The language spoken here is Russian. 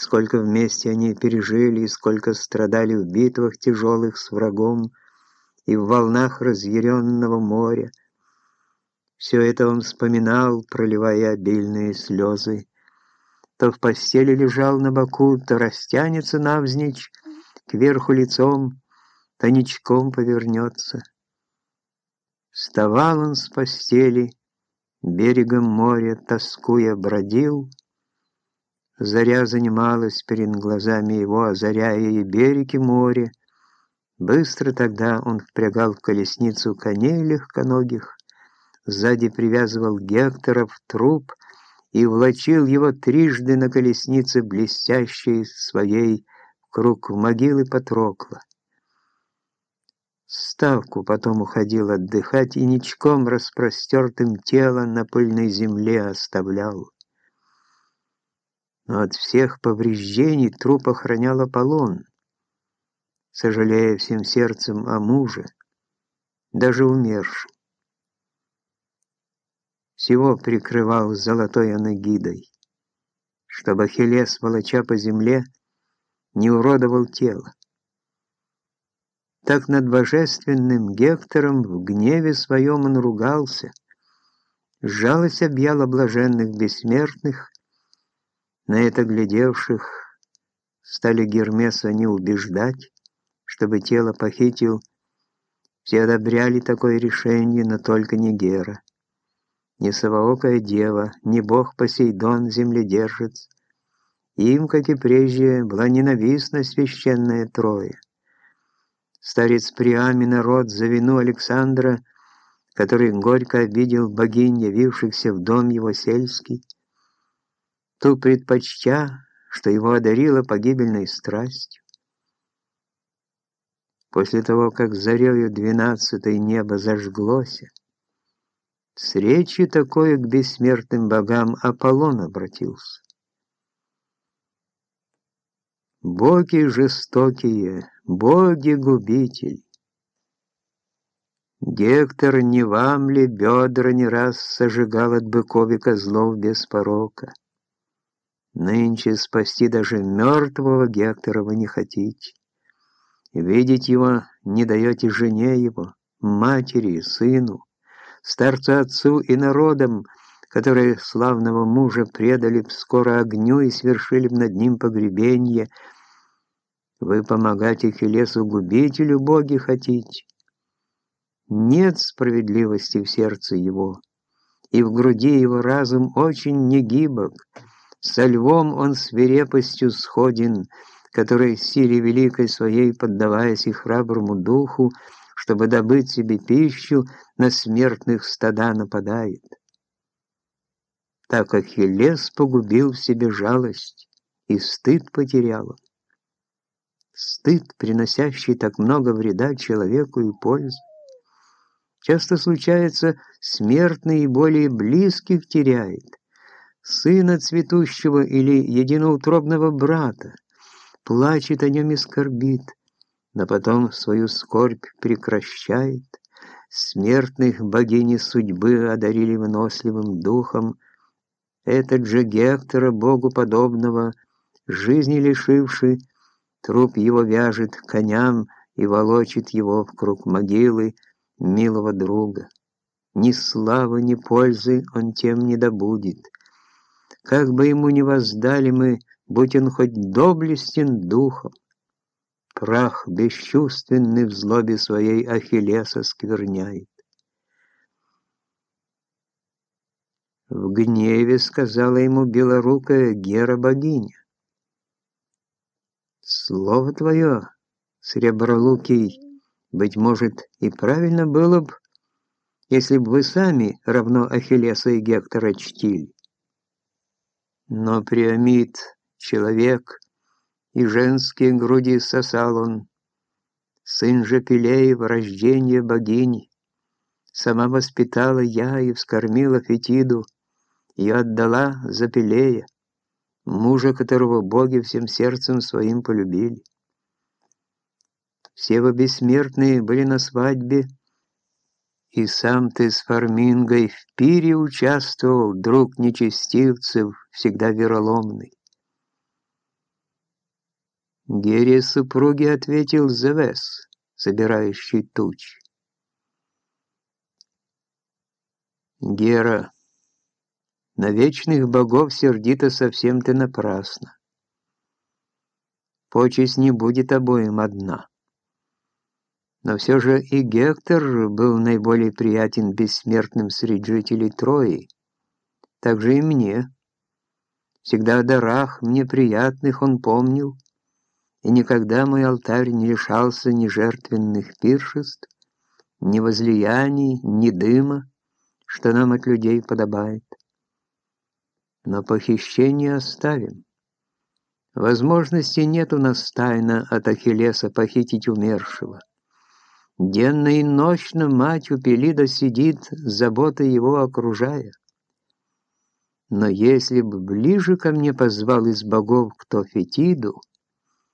сколько вместе они пережили и сколько страдали в битвах тяжелых с врагом и в волнах разъяренного моря. Все это он вспоминал, проливая обильные слезы. То в постели лежал на боку, то растянется навзничь, кверху лицом, то ничком повернется. Вставал он с постели, берегом моря, тоскуя, бродил. Заря занималась перед глазами его, озаряя и берег, и море. Быстро тогда он впрягал в колесницу коней легконогих, сзади привязывал Гектора в труп и влачил его трижды на колеснице блестящей своей круг могилы Патрокла. Ставку потом уходил отдыхать и ничком распростертым тело на пыльной земле оставлял. Но от всех повреждений труп охранял Аполлон, сожалея всем сердцем о муже, даже умершем всего прикрывал золотой анагидой, чтобы Ахиллес, волоча по земле, не уродовал тело. Так над божественным Гектором в гневе своем он ругался, жалость объяла блаженных бессмертных, на это глядевших стали Гермеса не убеждать, чтобы тело похитил, все одобряли такое решение, но только не Гера ни совоокая дева, ни бог Посейдон, земледержец. Им, как и прежде, была ненавистна священная Троя. Старец Приами народ за вину Александра, который горько обидел богинь, явившихся в дом его сельский, ту предпочтя, что его одарила погибельной страстью. После того, как зарею двенадцатой небо зажглося, с речью такой к бессмертным богам Аполлон обратился. Боги жестокие, боги-губитель. Гектор, не вам ли бедра не раз сожигал от быков и козлов без порока? Нынче спасти даже мертвого Гектора вы не хотите. Видеть его не даете жене его, матери, сыну старцу отцу и народам, которые славного мужа предали скоро огню и свершили над ним погребенье. Вы помогать Ахиллесу-губителю боги хотите. Нет справедливости в сердце его, и в груди его разум очень негибок. Со львом он свирепостью сходен, который силе великой своей, поддаваясь и храброму духу, чтобы добыть себе пищу, на смертных стада нападает. Так Ахиллес погубил в себе жалость и стыд потерял. Стыд, приносящий так много вреда человеку и пользы. Часто случается, смертный и более близких теряет, сына цветущего или единоутробного брата, плачет о нем и скорбит, но потом свою скорбь прекращает. Смертных богини судьбы одарили выносливым духом. Этот же Гектора, богу подобного, жизни лишивший, труп его вяжет коням и волочит его в круг могилы милого друга. Ни славы, ни пользы он тем не добудет. Как бы ему ни воздали мы, будь он хоть доблестен духом, Прах бесчувственный в злобе своей Ахиллеса скверняет. В гневе сказала ему белорукая Гера-богиня. Слово твое, Сребролукий, быть может, и правильно было бы, если бы вы сами равно Ахиллеса и Гектора чтили. Но Приамид, человек, и женские груди сосал он. Сын же Пелеев, рождение богини, сама воспитала я и вскормила Фетиду, и отдала за Пелея, мужа которого боги всем сердцем своим полюбили. Все вы бессмертные были на свадьбе, и сам ты с Фармингой в пире участвовал, друг нечестивцев, всегда вероломный. Гере супруги ответил Зевес, собирающий туч. Гера, на вечных богов сердито совсем ты напрасно. Почесть не будет обоим одна. Но все же и Гектор был наиболее приятен бессмертным среди жителей Трои. Так же и мне. Всегда о дарах мне приятных он помнил, и никогда мой алтарь не лишался ни жертвенных пиршеств, ни возлияний, ни дыма, что нам от людей подобает. Но похищение оставим. Возможности нет у нас тайно от Ахиллеса похитить умершего. Денно и ночно мать у Пелида сидит, забота его окружая. Но если б ближе ко мне позвал из богов кто Фетиду,